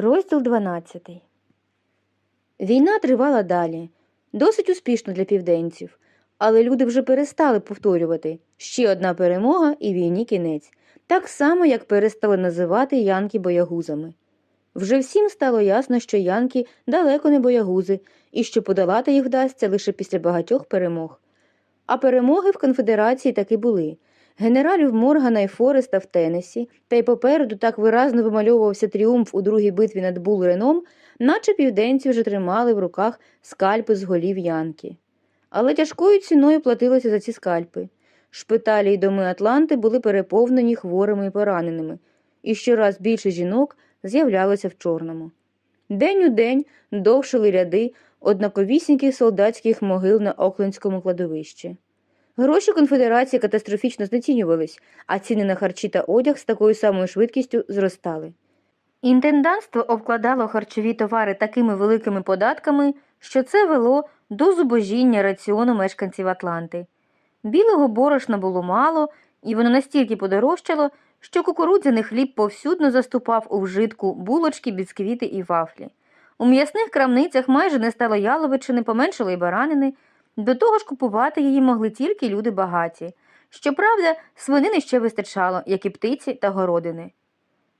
Розділ 12 Війна тривала далі, досить успішно для південців, але люди вже перестали повторювати ще одна перемога і війні кінець, так само, як перестали називати янки боягузами. Вже всім стало ясно, що янки далеко не боягузи, і що подолати їх вдасться лише після багатьох перемог. А перемоги в конфедерації таки були. Генералів Моргана і Фореста в Теннесі, та й попереду так виразно вимальовувався тріумф у другій битві над Булреном, наче південці вже тримали в руках скальпи з голів Янки. Але тяжкою ціною платилося за ці скальпи. Шпиталі й доми Атланти були переповнені хворими і пораненими, і щораз більше жінок з'являлося в чорному. День у день довшили ряди однаковісіньких солдатських могил на Оклендському кладовищі. Гроші конфедерації катастрофічно знецінювались, а ціни на харчі та одяг з такою самою швидкістю зростали. Інтендантство обкладало харчові товари такими великими податками, що це вело до зубожіння раціону мешканців Атланти. Білого борошна було мало, і воно настільки подорожчало, що кукурудзяний хліб повсюдно заступав у вжитку булочки, бісквіти і вафлі. У м'ясних крамницях майже не стало яловичини, поменшало й баранини. До того ж купувати її могли тільки люди багаті. Щоправда, свинини ще вистачало, як і птиці та городини.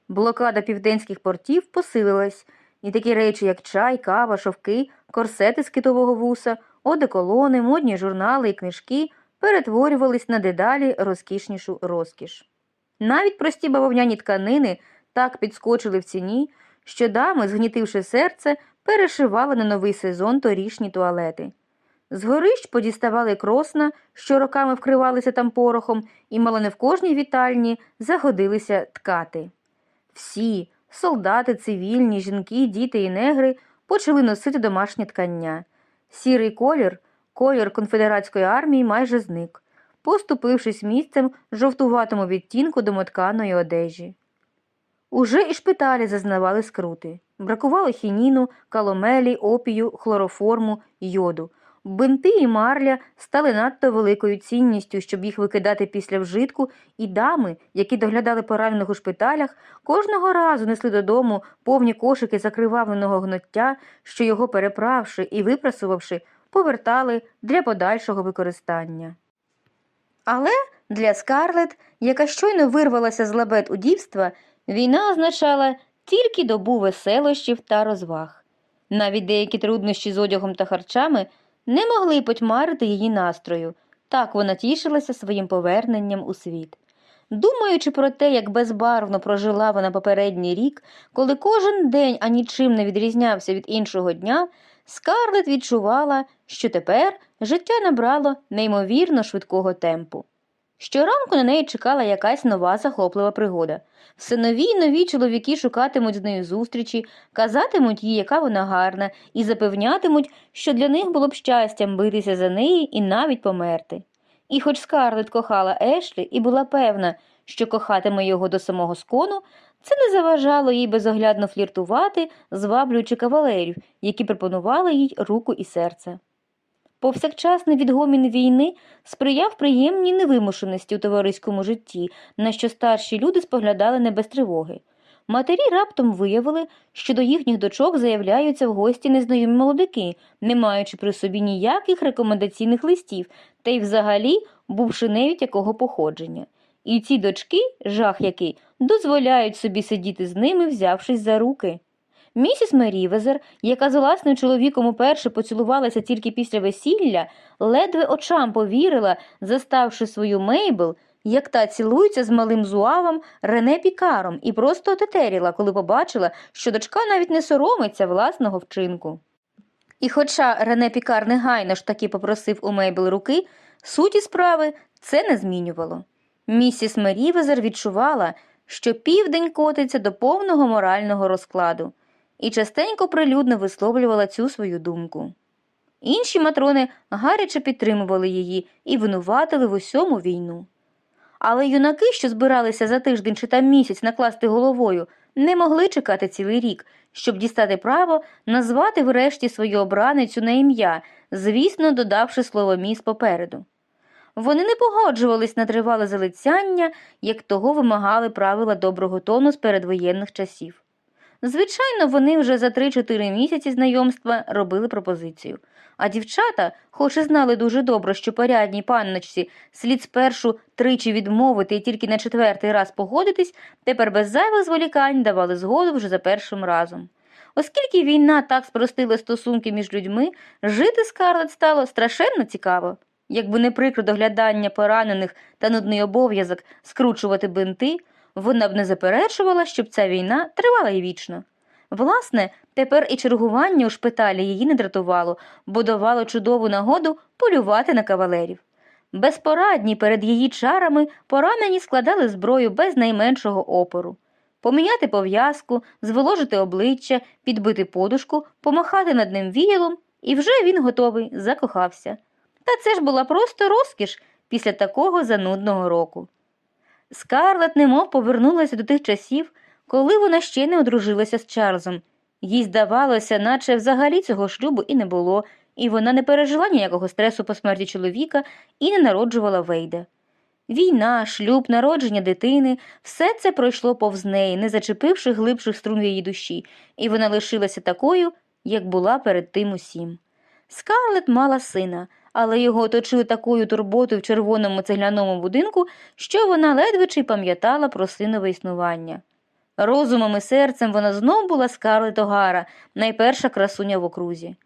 Блокада південських портів посилилась, і такі речі, як чай, кава, шовки, корсети з китового вуса, одеколони, модні журнали і книжки перетворювались на дедалі розкішнішу розкіш. Навіть прості бавовняні тканини так підскочили в ціні, що дами, згнітивши серце, перешивали на новий сезон торішні туалети. З горищ подіставали кросна, що роками вкривалися там порохом, і мало не в кожній вітальні загодилися ткати. Всі солдати, цивільні, жінки, діти і негри почали носити домашнє ткання. Сірий колір, колір конфедератської армії майже зник, поступившись місцем жовтуватому відтінку домотканої одежі. Уже і шпиталі зазнавали скрути. Бракувало хініну, каломелі, опію, хлороформу, йоду. Бинти і марля стали надто великою цінністю, щоб їх викидати після вжитку, і дами, які доглядали поранених у шпиталях, кожного разу несли додому повні кошики закривавленого гноття, що його переправши і випрасувавши, повертали для подальшого використання. Але для Скарлет, яка щойно вирвалася з лабет у дівства, війна означала тільки добу веселощів та розваг. Навіть деякі труднощі з одягом та харчами не могли потьмарити її настрою, так вона тішилася своїм поверненням у світ. Думаючи про те, як безбарвно прожила вона попередній рік, коли кожен день анічим не відрізнявся від іншого дня, Скарлет відчувала, що тепер життя набрало неймовірно швидкого темпу. Щоранку на неї чекала якась нова захоплива пригода. Все нові й нові чоловіки шукатимуть з нею зустрічі, казатимуть їй, яка вона гарна, і запевнятимуть, що для них було б щастям битися за неї і навіть померти. І хоч Скарлет кохала Ешлі і була певна, що кохатиме його до самого скону, це не заважало їй безоглядно фліртувати, зваблюючи кавалерів, які пропонували їй руку і серце. Повсякчасний відгомін війни сприяв приємній невимушеності у товариському житті, на що старші люди споглядали не без тривоги. Матері раптом виявили, що до їхніх дочок заявляються в гості незнайомі молодики, не маючи при собі ніяких рекомендаційних листів, та й взагалі бувши невідь якого походження. І ці дочки, жах який, дозволяють собі сидіти з ними, взявшись за руки. Місіс Мерівезер, яка з власним чоловіком уперше поцілувалася тільки після весілля, ледве очам повірила, заставши свою Мейбл, як та цілується з малим зуавом Рене Пікаром, і просто отетеріла, коли побачила, що дочка навіть не соромиться власного вчинку. І хоча Рене Пікар негайно ж таки попросив у Мейбл руки, суті справи це не змінювало. Місіс Мерівезер відчувала, що південь котиться до повного морального розкладу і частенько прилюдно висловлювала цю свою думку. Інші матрони гаряче підтримували її і винуватили в усьому війну. Але юнаки, що збиралися за тиждень чи там місяць накласти головою, не могли чекати цілий рік, щоб дістати право назвати врешті свою обраницю на ім'я, звісно, додавши слово міс попереду. Вони не погоджувались на тривале залицяння, як того вимагали правила доброго тону з передвоєнних часів. Звичайно, вони вже за 3-4 місяці знайомства робили пропозицію. А дівчата, хоч і знали дуже добре, що порядній панночці слід спершу тричі відмовити і тільки на четвертий раз погодитись, тепер без зайвих зволікань давали згоду вже за першим разом. Оскільки війна так спростила стосунки між людьми, жити Скарлет стало страшенно цікаво. Якби не прикро доглядання поранених та нудний обов'язок скручувати бинти, вона б не заперечувала, щоб ця війна тривала й вічно. Власне, тепер і чергування у шпиталі її не дратувало, бо давало чудову нагоду полювати на кавалерів. Безпорадні перед її чарами поранені складали зброю без найменшого опору. Поміняти пов'язку, зволожити обличчя, підбити подушку, помахати над ним віялом, і вже він готовий, закохався. Та це ж була просто розкіш після такого занудного року. Скарлет немов повернулася до тих часів, коли вона ще не одружилася з Чарльзом. Їй здавалося, наче взагалі цього шлюбу і не було, і вона не пережила ніякого стресу по смерті чоловіка і не народжувала Вейда. Війна, шлюб, народження дитини все це пройшло повз неї, не зачепивши глибших струн в її душі, і вона лишилася такою, як була перед тим усім. Скарлет мала сина, але його оточили такою турботою в червоному цегляному будинку, що вона ледве чи пам'ятала про синове існування. Розумом і серцем вона знов була Скарлет Огара, найперша красуня в окрузі.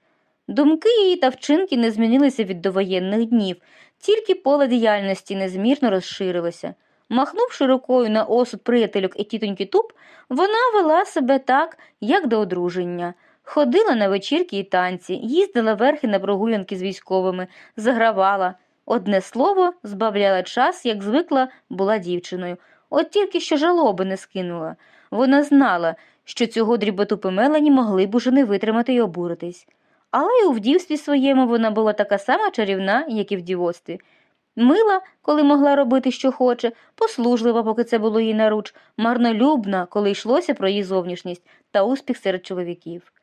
Думки її та вчинки не змінилися від довоєнних днів, тільки поле діяльності незмірно розширилося. Махнувши рукою на осуд приятельок і тітоньки Туп, вона вела себе так, як до одруження. Ходила на вечірки і танці, їздила верхи на прогулянки з військовими, загравала. Одне слово, збавляла час, як звикла була дівчиною. От тільки що жалоби не скинула. Вона знала, що цього дріботупи Мелані могли б уже не витримати й обуритись. Але й у вдівстві своєму вона була така сама чарівна, як і в дівоцтві. Мила, коли могла робити, що хоче, послужлива, поки це було їй наруч, марнолюбна, коли йшлося про її зовнішність та успіх серед чоловіків.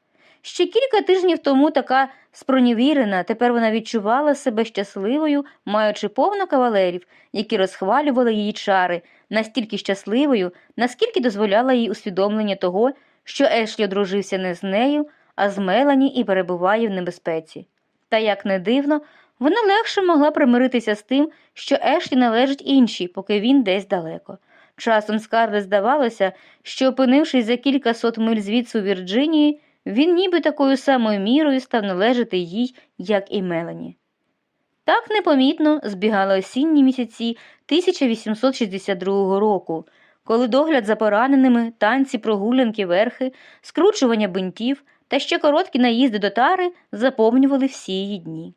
Ще кілька тижнів тому така спронівірена, тепер вона відчувала себе щасливою, маючи повно кавалерів, які розхвалювали її чари, настільки щасливою, наскільки дозволяла їй усвідомлення того, що Ешлі одружився не з нею, а з Мелані і перебуває в небезпеці. Та як не дивно, вона легше могла примиритися з тим, що Ешлі належить іншій, поки він десь далеко. Часом Скарлет здавалося, що, опинившись за кілька сот миль звідси у Вірджинії, він ніби такою самою мірою став належати їй, як і Мелані. Так непомітно збігали осінні місяці 1862 року, коли догляд за пораненими, танці, прогулянки, верхи, скручування бинтів та ще короткі наїзди до тари заповнювали всі її дні.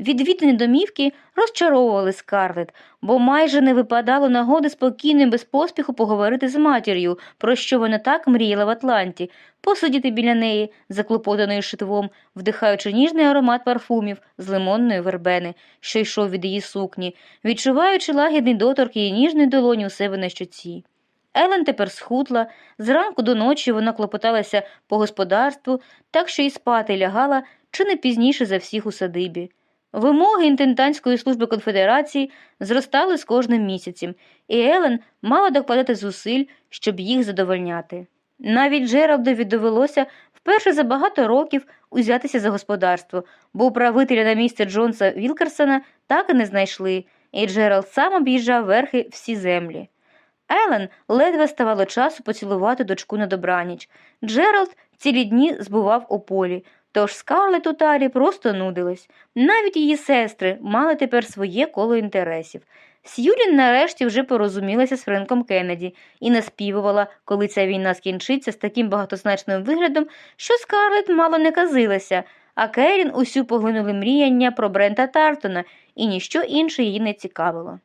Відвідини домівки розчаровували скарлет, бо майже не випадало нагоди спокійно і без поспіху поговорити з матір'ю, про що вона так мріяла в Атланті, посидіти біля неї, заклопотаною шитвом, вдихаючи ніжний аромат парфумів з лимонної вербени, що йшов від її сукні, відчуваючи лагідний доторк її ніжної долоні у себе на щоці. Елен тепер схудла, зранку до ночі вона клопоталася по господарству, так що й спати лягала чи не пізніше за всіх у садибі. Вимоги інтендантської служби конфедерації зростали з кожним місяцем, і Елен мала докладати зусиль, щоб їх задовольняти. Навіть Джералдові довелося вперше за багато років узятися за господарство, бо управителя на місце Джонса Вілкерсона так і не знайшли, і Джеральд сам об'їжджав верхи всі землі. Елен ледве ставало часу поцілувати дочку на добраніч. Джеральд цілі дні збував у полі, тож Скарлет у тарі просто нудилась. Навіть її сестри мали тепер своє коло інтересів. Сьюлін нарешті вже порозумілася з Френком Кеннеді і наспівувала, коли ця війна скінчиться з таким багатозначним виглядом, що Скарлет мало не казилася, а Керін усю поглинули мріяння про Брента Тартона, і ніщо інше її не цікавило.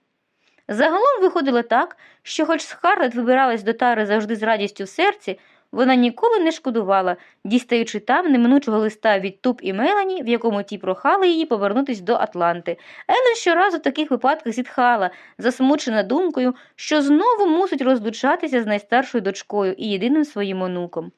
Загалом виходило так, що, хоч Скарлет вибиралась до тари завжди з радістю в серці, вона ніколи не шкодувала, дістаючи там неминучого листа від Туп і Мелані, в якому ті прохали її повернутись до Атланти. Елен щоразу в таких випадках зітхала, засмучена думкою, що знову мусить розлучатися з найстаршою дочкою і єдиним своїм онуком.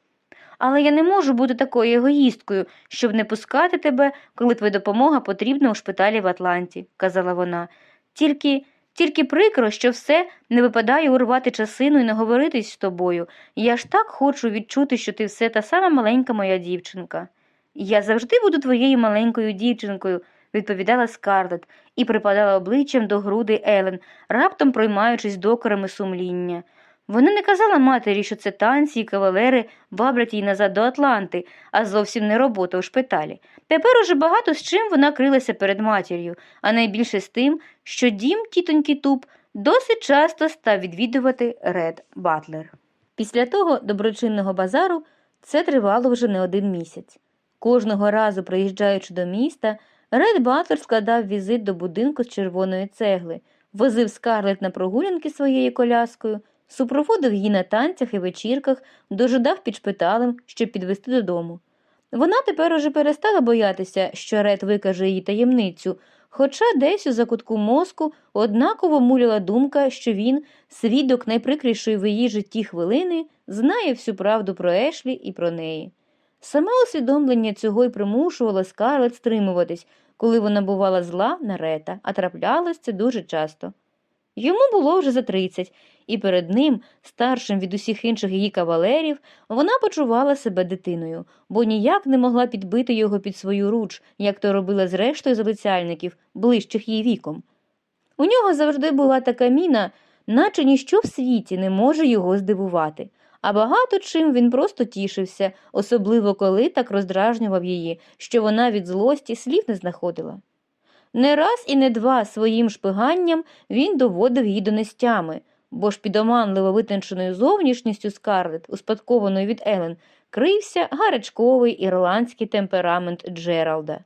Але я не можу бути такою егоїсткою, щоб не пускати тебе, коли твоя допомога потрібна у шпиталі в Атланті, казала вона. Тільки Тільки прикро, що все не випадає урвати часину і не говоритись з тобою. Я ж так хочу відчути, що ти все та сама маленька моя дівчинка. Я завжди буду твоєю маленькою дівчинкою, відповідала Скарлет і припадала обличчям до груди Елен, раптом проймаючись докорами сумління. Вона не казала матері, що це танці і кавалери ваблять її назад до Атланти, а зовсім не робота у шпиталі. Тепер уже багато з чим вона крилася перед матір'ю, а найбільше з тим, що дім тітоньки Туп досить часто став відвідувати Рет Батлер. Після того доброчинного базару це тривало вже не один місяць. Кожного разу, приїжджаючи до міста, Рет Батлер складав візит до будинку з червоної цегли, возив Скарлет на прогулянки своєю коляскою, супроводив її на танцях і вечірках, дожидав під шпиталем, щоб підвести додому. Вона тепер уже перестала боятися, що Рет викаже її таємницю, хоча десь у закутку мозку однаково муляла думка, що він, свідок найприкрішої в її житті хвилини, знає всю правду про Ешлі і про неї. Саме усвідомлення цього й примушувало Скарлет стримуватись, коли вона бувала зла на Рета, а траплялось це дуже часто. Йому було вже за тридцять, і перед ним, старшим від усіх інших її кавалерів, вона почувала себе дитиною, бо ніяк не могла підбити його під свою руч, як то робила з рештою залицяльників, ближчих їй віком. У нього завжди була така міна, наче ніщо в світі не може його здивувати, а багато чим він просто тішився, особливо коли так роздражнював її, що вона від злості слів не знаходила. Не раз і не два своїм шпиганням він доводив її до нестями, бо ж під оманливо витонченою зовнішністю Скарлет, успадкованою від Елен, крився гарячковий ірландський темперамент Джералда.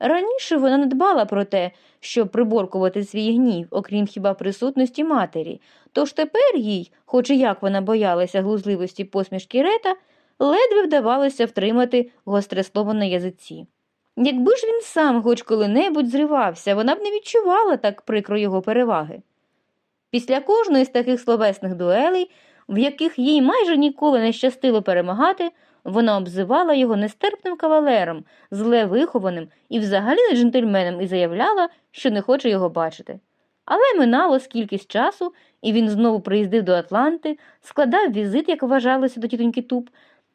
Раніше вона не дбала про те, щоб приборкувати свій гнів, окрім хіба присутності матері, тож тепер їй, хоч і як вона боялася глузливості посмішки Рета, ледве вдавалося втримати гостре слово на язиці. Якби ж він сам хоч коли-небудь зривався, вона б не відчувала так прикро його переваги. Після кожної з таких словесних дуелей, в яких їй майже ніколи не щастило перемагати, вона обзивала його нестерпним кавалером, зле вихованим і взагалі не джентльменом і заявляла, що не хоче його бачити. Але минало скількись часу, і він знову приїздив до Атланти, складав візит, як вважалося до тітоньки Туп,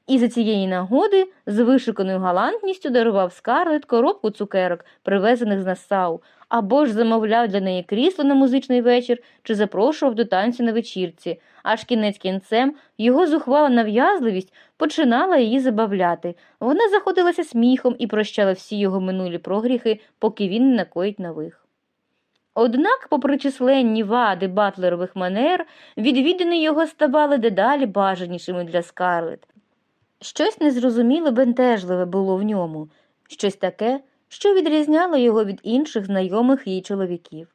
і за цієї нагоди з вишуканою галантністю дарував скарлет коробку цукерок, привезених з Нассау, або ж замовляв для неї крісло на музичний вечір чи запрошував до танцю на вечірці, аж кінець кінцем його зухвала нав'язливість починала її забавляти. Вона заходилася сміхом і прощала всі його минулі прогріхи, поки він не накоїть нових. Однак, попри численні вади батлерових манер, відвідини його ставали дедалі бажанішими для скарлет. Щось незрозуміло бентежливе було в ньому, щось таке, що відрізняло його від інших знайомих їй чоловіків.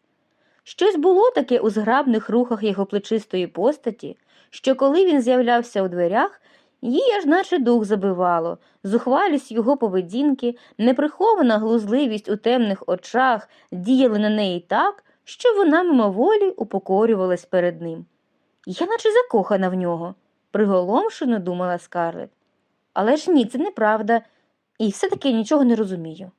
Щось було таке у зграбних рухах його плечистої постаті, що коли він з'являвся у дверях, їй аж наче дух забивало, зухвалість його поведінки, неприхована глузливість у темних очах діяли на неї так, що вона мимоволі упокорювалась перед ним. Я наче закохана в нього, приголомшено думала Скарлет. Але ж ні, це неправда, і все-таки нічого не розумію.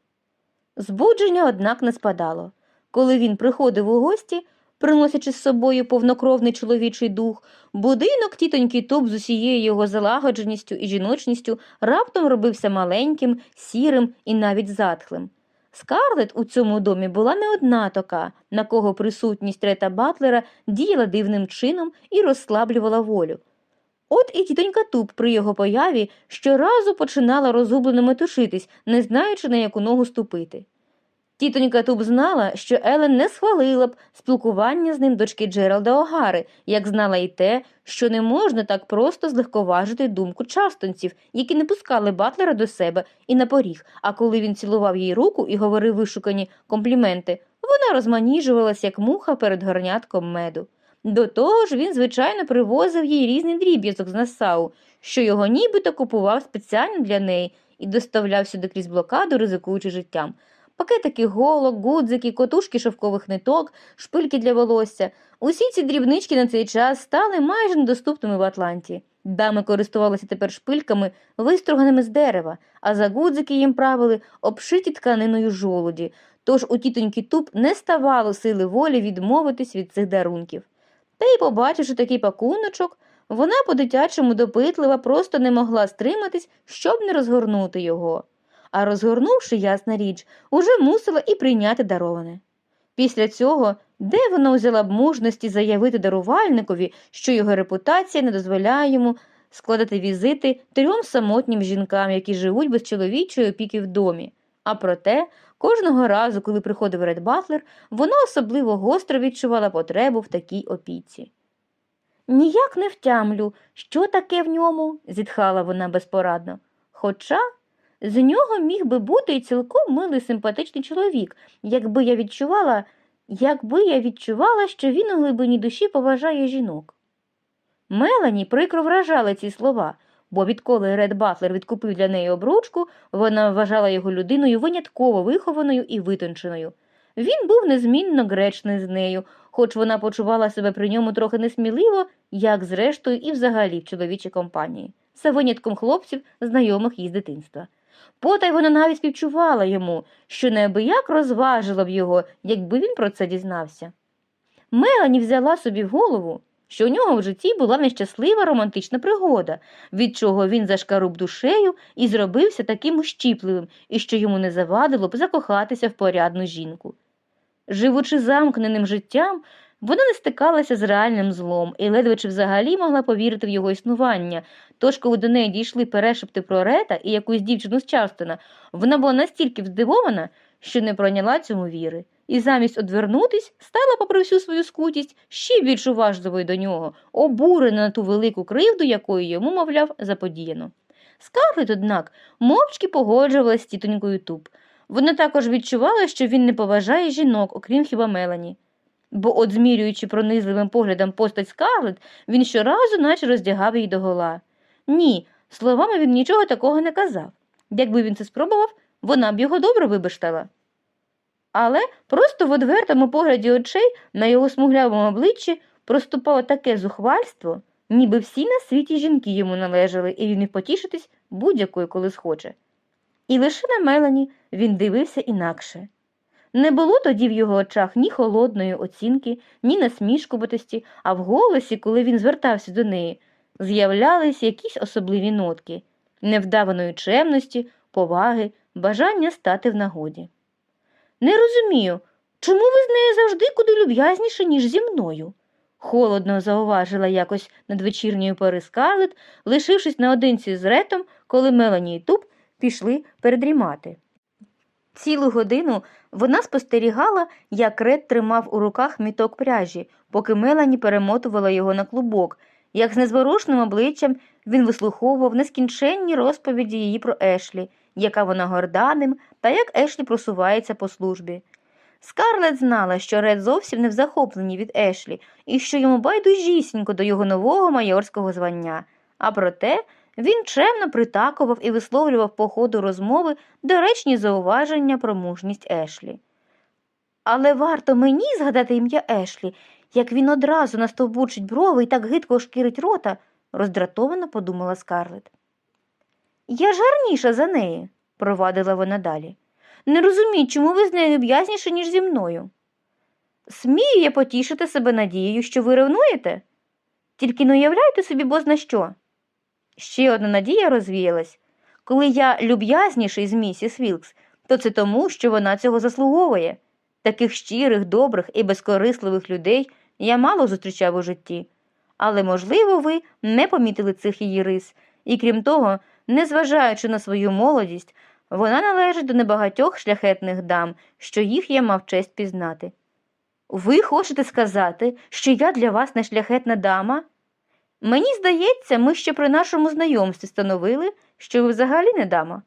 Збудження, однак, не спадало. Коли він приходив у гості, приносячи з собою повнокровний чоловічий дух, будинок тітоньки Туп з усією його залагодженістю і жіночністю раптом робився маленьким, сірим і навіть затхлим. Скарлет у цьому домі була не одна така, на кого присутність Рета Батлера діяла дивним чином і розслаблювала волю. От і тітонька Туп при його появі щоразу починала розгублено метушитись, не знаючи, на яку ногу ступити. Тітонька Туп знала, що Елен не схвалила б спілкування з ним дочки Джералда Огари, як знала й те, що не можна так просто злегковажити думку частонців, які не пускали Батлера до себе і на поріг, а коли він цілував їй руку і говорив вишукані компліменти, вона розманіжувалась, як муха перед горнятком меду. До того ж він, звичайно, привозив їй різний дріб'язок з Насау, що його нібито купував спеціально для неї і доставляв сюди крізь блокаду, ризикуючи життям. Пакетики голок, гудзики, котушки шовкових ниток, шпильки для волосся. Усі ці дрібнички на цей час стали майже недоступними в Атланті. Дами користувалися тепер шпильками, виструганими з дерева, а за гудзики їм правили обшиті тканиною жолуді, тож у тітоньки Туп не ставало сили волі відмовитись від цих дарунків. Та й, побачивши такий пакуночок, вона по-дитячому допитлива просто не могла стриматись, щоб не розгорнути його. А розгорнувши, ясна річ, уже мусила і прийняти дароване. Після цього, де вона взяла б мужності заявити дарувальникові, що його репутація не дозволяє йому складати візити трьом самотнім жінкам, які живуть без чоловічої опіки в домі. А проте, кожного разу, коли приходив Ред Батлер, вона особливо гостро відчувала потребу в такій опіці. Ніяк не втямлю, що таке в ньому, зітхала вона безпорадно. Хоча з нього міг би бути і цілком милий симпатичний чоловік, якби я відчувала, якби я відчувала, що він у глибині душі поважає жінок. Мелані прикро вражали ці слова, бо відколи Ред Батлер відкупив для неї обручку, вона вважала його людиною винятково вихованою і витонченою. Він був незмінно гречний з нею, хоч вона почувала себе при ньому трохи несміливо, як зрештою і взагалі в чоловічій компанії, за винятком хлопців, знайомих їй з дитинства. Потай вона навіть співчувала йому, що неабияк розважила б його, якби він про це дізнався. Мелані взяла собі голову, що у нього в житті була нещаслива романтична пригода, від чого він зашкаруб душею і зробився таким ущіпливим, і що йому не завадило б закохатися в порядну жінку. Живучи замкненим життям, вона не стикалася з реальним злом і ледве чи взагалі могла повірити в його існування. Тож, коли до неї дійшли перешепти про Рета і якусь дівчину з Чарстона, вона була настільки здивована, що не пройняла цьому віри, і замість одвернутись, стала, попри всю свою скутість, ще більш уважливою до нього, обурена на ту велику кривду, якою йому, мовляв, заподіяно. Скарлет, однак, мовчки погоджувалась з тітонькою Туп. Вона також відчувала, що він не поважає жінок, окрім хіба Мелані. Бо, от змірюючи пронизливим поглядом постать Скарлет, він щоразу наче роздягав її догола. Ні, словами він нічого такого не казав. Якби він це спробував, вона б його добре вибештала. Але просто в одвертому погляді очей на його смуглявому обличчі проступало таке зухвальство, ніби всі на світі жінки йому належали, і він міг потішитись будь-якою, коли схоче. І лише на Мелані він дивився інакше. Не було тоді в його очах ні холодної оцінки, ні насмішкуватості, а в голосі, коли він звертався до неї, з'являлись якісь особливі нотки невдаваної чемності, поваги, бажання стати в нагоді. Не розумію, чому ви з нею завжди куди люб'язніше, ніж зі мною? холодно зауважила якось надвечірньої пори Скарлет, лишившись наодинці з ретом, коли Мелані і Туп пішли передрімати. Цілу годину вона спостерігала, як Ред тримав у руках міток пряжі, поки Мелані перемотувала його на клубок, як з незворушним обличчям він вислуховував нескінченні розповіді її про Ешлі, яка вона горда ним, та як Ешлі просувається по службі. Скарлет знала, що Ред зовсім не в захопленні від Ешлі і що йому байдужісінько до його нового майорського звання, а проте він чемно притакував і висловлював по ходу розмови доречні зауваження про мужність Ешлі. Але варто мені згадати ім'я Ешлі, як він одразу настовбучить брови і так гидко шкірить рота, роздратовано подумала Скарлет. Я ж гарніша за неї, провадила вона далі. Не розумію, чому ви з нею люб'язніше, ніж зі мною. Смію я потішити себе надією, що ви ревнуєте? Тільки не уявляйте собі бозна що. Ще одна надія розвіялась. Коли я люб'язніший з місіс Вілкс, то це тому, що вона цього заслуговує. Таких щирих, добрих і безкорисливих людей я мало зустрічав у житті. Але, можливо, ви не помітили цих її рис, і крім того, незважаючи на свою молодість, вона належить до небагатьох шляхетних дам, що їх я мав честь пізнати. Ви хочете сказати, що я для вас не шляхетна дама? Мені здається, ми ще при нашому знайомстві становили, що ви взагалі не дама.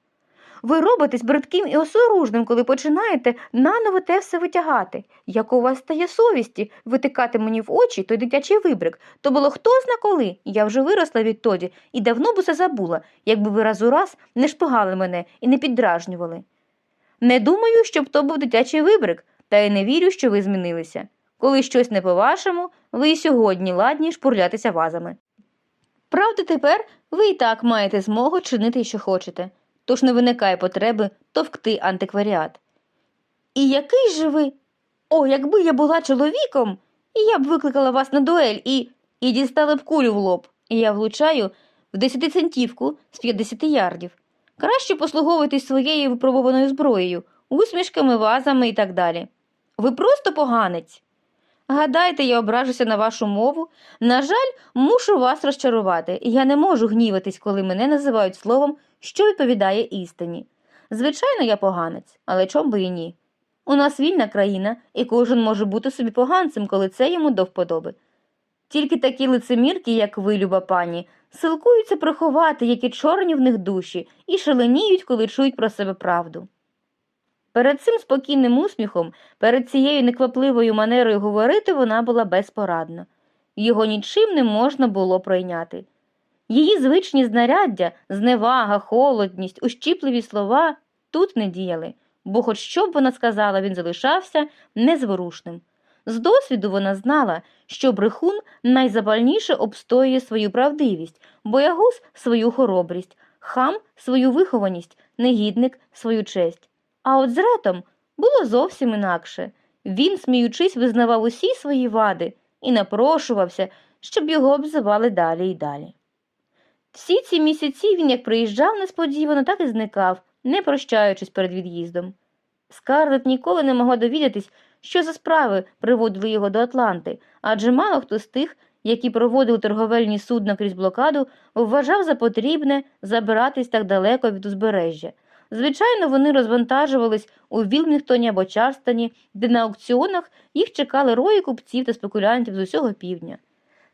Ви робитесь бридким і осоружним, коли починаєте наново те все витягати. Як у вас стає совісті витикати мені в очі той дитячий вибрик, то було хто зна коли, я вже виросла відтоді і давно б усе забула, якби ви раз у раз не шпигали мене і не піддражнювали. Не думаю, щоб то був дитячий вибрик, та й не вірю, що ви змінилися. Коли щось не по-вашому, ви і сьогодні ладні шпурлятися вазами. Правда, тепер ви і так маєте змогу чинити, що хочете, тож не виникає потреби товкти антикваріат. І який же ви? О, якби я була чоловіком, я б викликала вас на дуель і. і дістала б кулю в лоб. І я влучаю в десятицентівку з 50 ярдів. Краще послуговуйтесь своєю випробованою зброєю, усмішками, вазами і так далі. Ви просто поганець. Гадайте, я ображуся на вашу мову. На жаль, мушу вас розчарувати. Я не можу гніватись, коли мене називають словом, що відповідає істині. Звичайно, я поганець, але чом би і ні. У нас вільна країна, і кожен може бути собі поганцем, коли це йому до вподоби. Тільки такі лицемірки, як ви, люба пані, силкуються приховати, які чорні в них душі, і шаленіють, коли чують про себе правду. Перед цим спокійним усміхом, перед цією неквапливою манерою говорити вона була безпорадна. Його нічим не можна було пройняти. Її звичні знаряддя, зневага, холодність, ущіпливі слова тут не діяли, бо, хоч що б вона сказала, він залишався незворушним. З досвіду вона знала, що брехун найзапальніше обстоює свою правдивість, боягуз свою хоробрість, хам свою вихованість, негідник свою честь. А от з ретом було зовсім інакше. Він, сміючись, визнавав усі свої вади і напрошувався, щоб його обзивали далі і далі. Всі ці місяці він як приїжджав несподівано, так і зникав, не прощаючись перед від'їздом. Скарлет ніколи не могла довідатись, що за справи приводили його до Атланти, адже мало хто з тих, які проводили торговельні судна крізь блокаду, вважав за потрібне забиратись так далеко від узбережжя. Звичайно, вони розвантажувались у Вілмінгтоні або Чарстоні, де на аукціонах їх чекали рої купців та спекулянтів з усього півдня.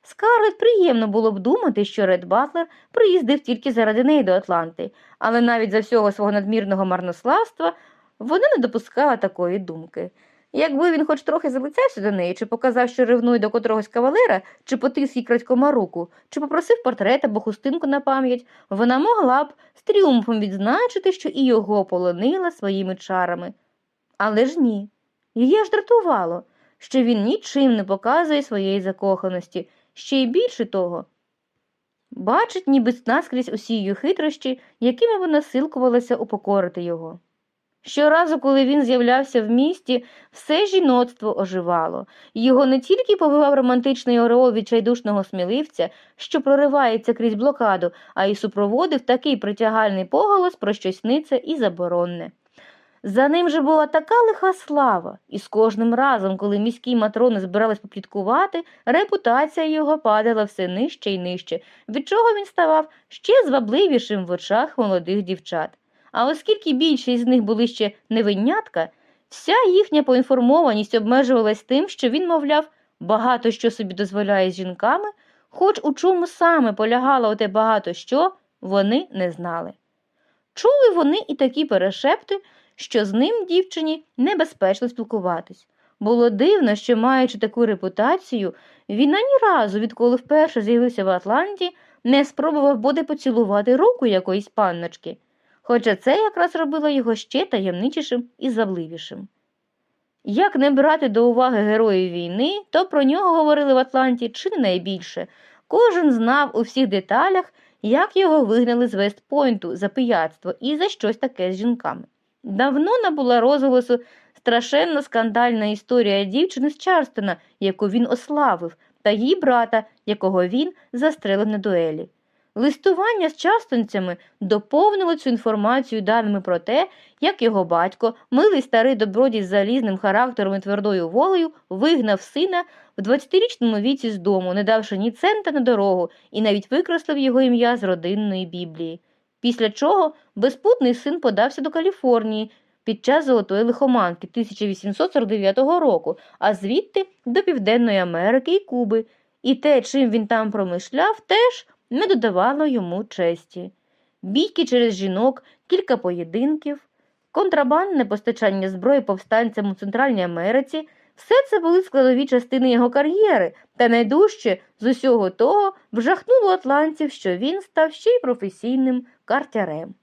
Скарлет приємно було б думати, що Рет Батлер приїздив тільки заради неї до Атланти, але навіть за всього свого надмірного марнославства вона не допускала такої думки. Якби він хоч трохи залицявся до неї, чи показав, що ревнує до котрогось кавалера, чи потис їй крадькома руку, чи попросив портрет або хустинку на пам'ять, вона могла б з тріумфом відзначити, що і його полонила своїми чарами. Але ж ні. Її аж дратувало, що він нічим не показує своєї закоханості, ще й більше того. Бачить, ніби наскрізь усі її хитрощі, якими вона силкувалася упокорити його. Щоразу, коли він з'являвся в місті, все жіноцтво оживало. Його не тільки повивав романтичний ореол відчайдушного сміливця, що проривається крізь блокаду, а й супроводив такий притягальний поголос про щось нице і заборонне. За ним же була така лиха слава, і з кожним разом, коли міські матрони збирались попліткувати, репутація його падала все нижче і нижче, від чого він ставав ще звабливішим в очах молодих дівчат. А оскільки більшість з них були ще невинятка, вся їхня поінформованість обмежувалась тим, що він, мовляв, багато що собі дозволяє з жінками, хоч у чому саме полягало оте багато що, вони не знали. Чули вони і такі перешепти, що з ним дівчині небезпечно спілкуватись. Було дивно, що, маючи таку репутацію, він ані разу, відколи вперше з'явився в Атланті, не спробував буде поцілувати руку якоїсь панночки хоча це якраз робило його ще таємничішим і завливішим. Як не брати до уваги героїв війни, то про нього говорили в Атланті чи не найбільше. Кожен знав у всіх деталях, як його вигнали з Вестпойнту за пияцтво і за щось таке з жінками. Давно набула розголосу страшенно скандальна історія дівчини з Чарстона, яку він ославив, та її брата, якого він застрелив на дуелі. Листування з частонцями доповнило цю інформацію даними про те, як його батько, милий старий добродій з залізним характером і твердою волею, вигнав сина в 20-річному віці з дому, не давши ні цента на дорогу, і навіть викреслив його ім'я з родинної біблії. Після чого безпутний син подався до Каліфорнії під час Золотої лихоманки 1849 року, а звідти до Південної Америки і Куби. І те, чим він там промишляв, теж не додавало йому честі. Бійки через жінок, кілька поєдинків, контрабандне постачання зброї повстанцям у Центральній Америці все це були складові частини його кар'єри, та найдужче з усього того вжахнуло атлантів, що він став ще й професійним картярем.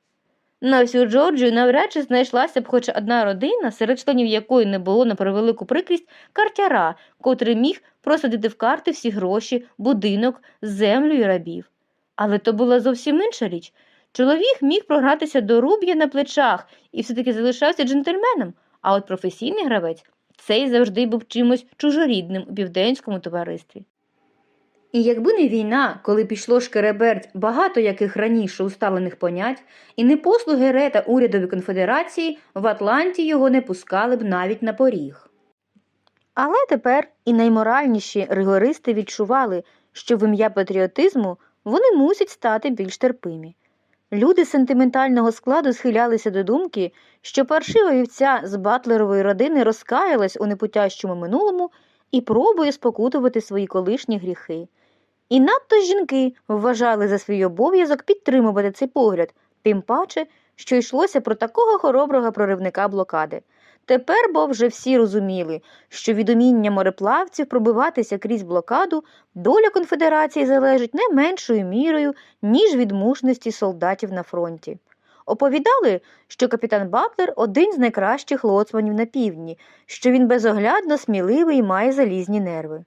На всю Джорджію навряд чи знайшлася б хоч одна родина, серед членів якої не було на превелику прикрість картяра, котрий міг просадити в карти всі гроші, будинок, землю і рабів. Але то була зовсім інша річ. Чоловік міг програтися до руб'я на плечах і все таки залишався джентльменом, а от професійний гравець цей завжди був чимось чужорідним у південському товаристві. І якби не війна, коли пішло шкереберть багато яких раніше усталених понять, і не послуги Рета урядові конфедерації, в Атланті його не пускали б навіть на поріг. Але тепер і найморальніші ригористи відчували, що в ім'я патріотизму вони мусять стати більш терпимі. Люди сентиментального складу схилялися до думки, що паршива вівця з батлерової родини розкаялась у непутящому минулому і пробує спокутувати свої колишні гріхи. І надто жінки вважали за свій обов'язок підтримувати цей погляд, тим паче, що йшлося про такого хороброго проривника блокади. Тепер бо вже всі розуміли, що від уміння мореплавців пробиватися крізь блокаду доля конфедерації залежить не меншою мірою, ніж від мужності солдатів на фронті. Оповідали, що капітан Батлер один з найкращих лоцманів на півдні, що він безоглядно сміливий і має залізні нерви.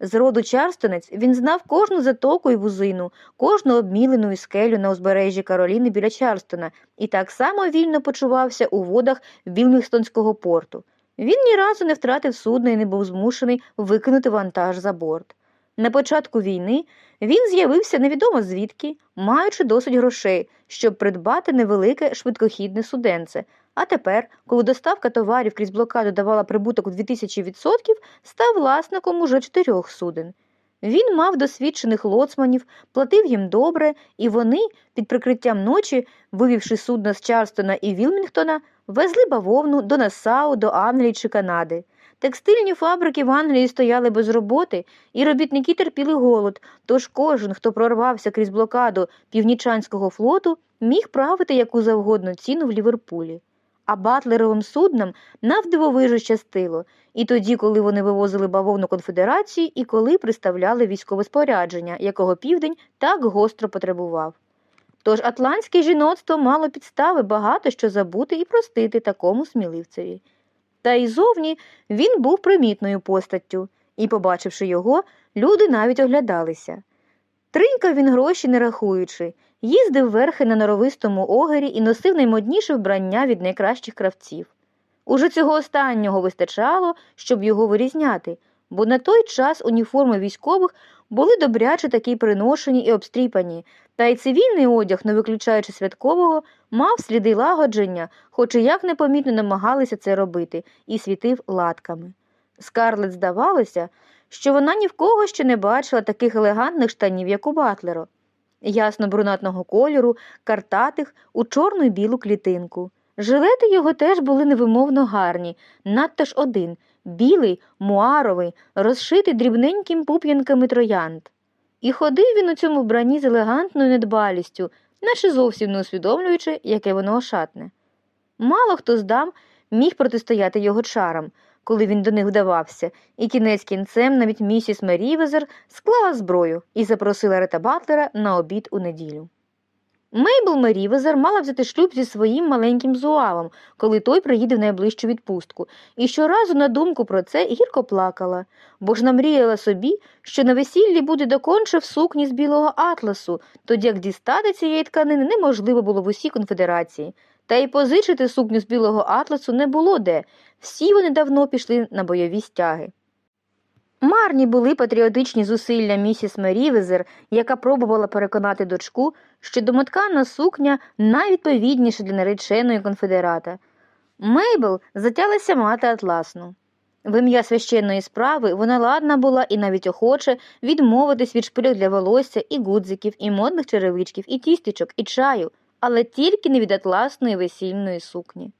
З роду Чарстонець він знав кожну затоку і вузину, кожну обмілену і скелю на узбережжі Кароліни біля Чарстона і так само вільно почувався у водах Вілмінгстонського порту. Він ні разу не втратив судна і не був змушений викинути вантаж за борт. На початку війни він з'явився невідомо звідки, маючи досить грошей, щоб придбати невелике швидкохідне суденце. А тепер, коли доставка товарів крізь блокаду давала прибуток у 2000%, став власником уже чотирьох суден. Він мав досвідчених лоцманів, платив їм добре, і вони, під прикриттям ночі, вивівши судна з Чарстона і Вілмінгтона, везли бавовну до Насау, до Англії чи Канади. Текстильні фабрики в Англії стояли без роботи, і робітники терпіли голод, тож кожен, хто прорвався крізь блокаду північанського флоту, міг правити яку завгодно ціну в Ліверпулі. А батлеровим суднам навдивовижу щастило, і тоді, коли вони вивозили бавовну конфедерації, і коли приставляли військове спорядження, якого південь так гостро потребував. Тож атлантське жіноцтво мало підстави багато що забути і простити такому сміливцеві. Та й зовні він був примітною постаттю, і, побачивши його, люди навіть оглядалися. Тринькав він гроші не рахуючи, їздив верхи на норовистому огері і носив наймодніше вбрання від найкращих кравців. Уже цього останнього вистачало, щоб його вирізняти, бо на той час уніформи військових були добряче такі приношені і обстріпані, та й цивільний одяг, не виключаючи святкового, мав сліди лагодження, хоч і як непомітно намагалися це робити, і світив латками. Скарлет здавалося, що вона ні в кого ще не бачила таких елегантних штанів, як у Батлеро, ясно брунатного кольору, картатих у чорну й білу клітинку. Жилети його теж були невимовно гарні, надто ж один білий, муаровий, розшитий дрібненьким пуп'янками троянд. І ходив він у цьому вбранні з елегантною недбалістю, наче зовсім не усвідомлюючи, яке воно ошатне. Мало хто з дам міг протистояти його чарам, коли він до них вдавався, і кінець кінцем навіть місіс Мерівезер склала зброю і запросила Рета Батлера на обід у неділю. Мейбл Мерівезер мала взяти шлюб зі своїм маленьким зуавом, коли той приїде в найближчу відпустку, і щоразу на думку про це гірко плакала, бо ж намріяла собі, що на весіллі буде доконче в сукні з білого атласу, тоді як дістати цієї тканини неможливо було в усій конфедерації. Та й позичити сукню з білого атласу не було де, всі вони давно пішли на бойові стяги. Марні були патріотичні зусилля місіс Мерівезер, яка пробувала переконати дочку, що домоткана сукня найвідповідніша для нареченої конфедерата. Мейбл затялася мати атласну. В ім'я священної справи вона ладна була і навіть охоче відмовитись від шпильок для волосся і гудзиків, і модних черевичків, і тістечок, і чаю, але тільки не від атласної весільної сукні.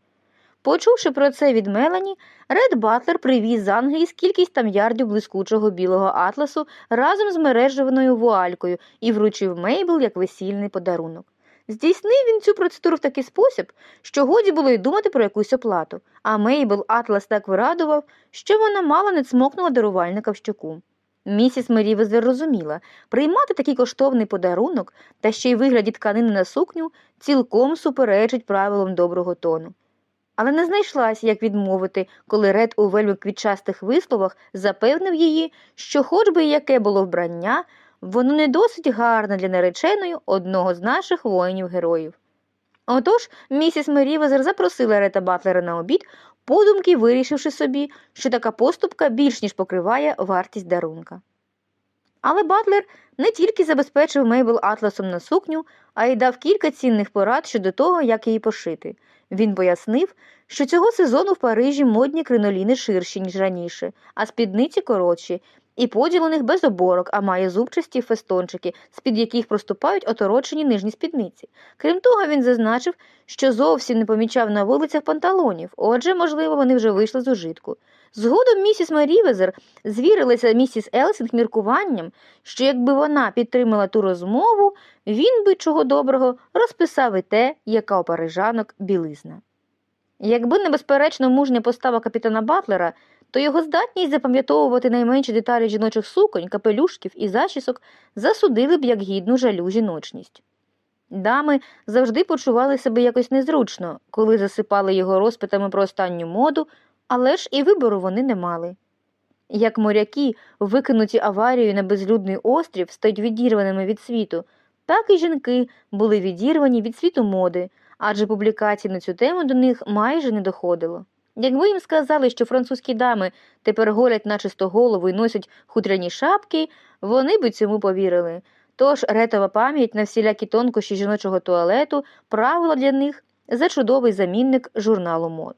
Почувши про це від Мелані, Рет Батлер привіз з Англії скількись там ярдів блискучого білого атласу разом з мереживною вуалькою і вручив Мейбл як весільний подарунок. Здійснив він цю процедуру в такий спосіб, що годі було й думати про якусь оплату, а Мейбл Атлас так вирадував, що вона мало не цмокнула дарувальника в щоку. Місіс Мерівезер розуміла, приймати такий коштовний подарунок та ще й вигляді тканини на сукню цілком суперечить правилам доброго тону. Але не знайшлась, як відмовити, коли Ред у вельми квітчастих висловах запевнив її, що, хоч би яке було вбрання, воно не досить гарне для нареченої одного з наших воїнів-героїв. Отож, місіс Мерівезер запросила Рета Батлера на обід, подумки вирішивши собі, що така поступка більш ніж покриває вартість дарунка. Але Батлер не тільки забезпечив Мейбл атласом на сукню, а й дав кілька цінних порад щодо того, як її пошити. Він пояснив, що цього сезону в Парижі модні криноліни ширші, ніж раніше, а спідниці коротші, і поділ у них без оборок, а має зубчасті фестончики, з-під яких проступають оторочені нижні спідниці. Крім того, він зазначив, що зовсім не помічав на вулицях панталонів, отже, можливо, вони вже вийшли з ужитку. Згодом місіс Мерівезер звірилася місіс Елсінг міркуванням, що якби вона підтримала ту розмову, він би чого доброго розписав і те, яка у парижанок білизна. Якби не безперечно мужня постава капітана Батлера, то його здатність запам'ятовувати найменші деталі жіночих суконь, капелюшків і зачісок засудили б як гідну жалю жіночність. Дами завжди почували себе якось незручно, коли засипали його розпитами про останню моду, але ж і вибору вони не мали. Як моряки, викинуті аварією на безлюдний острів, стають відірваними від світу, так і жінки були відірвані від світу моди, адже публікацій на цю тему до них майже не доходило. Якби їм сказали, що французькі дами тепер голять начисто голову і носять хутряні шапки, вони би цьому повірили. Тож ретова пам'ять на всілякі тонкощі жіночого туалету правила для них за чудовий замінник журналу мод.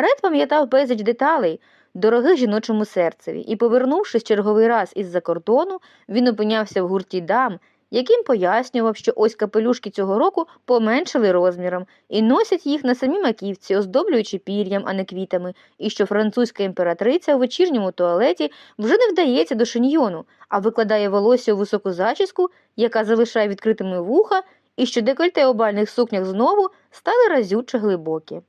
Ред пам'ятав безліч деталей, дорогих жіночому серцеві, і, повернувшись черговий раз із-за кордону, він опинявся в гурті дам, яким пояснював, що ось капелюшки цього року поменшили розміром і носять їх на самій маківці, оздоблюючи пір'ям, а не квітами, і що французька імператриця у вечірньому туалеті вже не вдається до шиньйону, а викладає волосся у високу зачіску, яка залишає відкритими вуха, і що декольте у бальних сукнях знову стали разюче глибокі.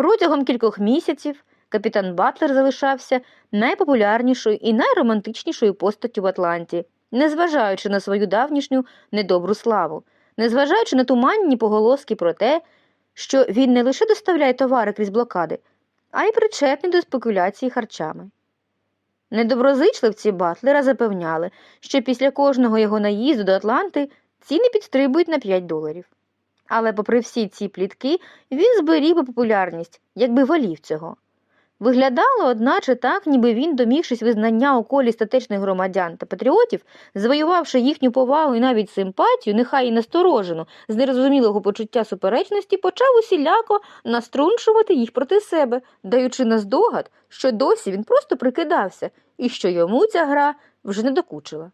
Протягом кількох місяців капітан Батлер залишався найпопулярнішою і найромантичнішою постаттю в Атланті, незважаючи на свою давнішню недобру славу, незважаючи на туманні поголоски про те, що він не лише доставляє товари крізь блокади, а й причетний до спекуляції харчами. Недоброзичливці Батлера запевняли, що після кожного його наїзду до Атланти ціни підстрибують на 5 доларів. Але, попри всі ці плітки, він зберіг би популярність, якби волів цього. Виглядало, одначе, так, ніби він, домігшись визнання у колі статечних громадян та патріотів, завоювавши їхню повагу і навіть симпатію, нехай і насторожену, з нерозумілого почуття суперечності, почав усіляко наструншувати їх проти себе, даючи наздогад, що досі він просто прикидався, і що йому ця гра вже не докучила.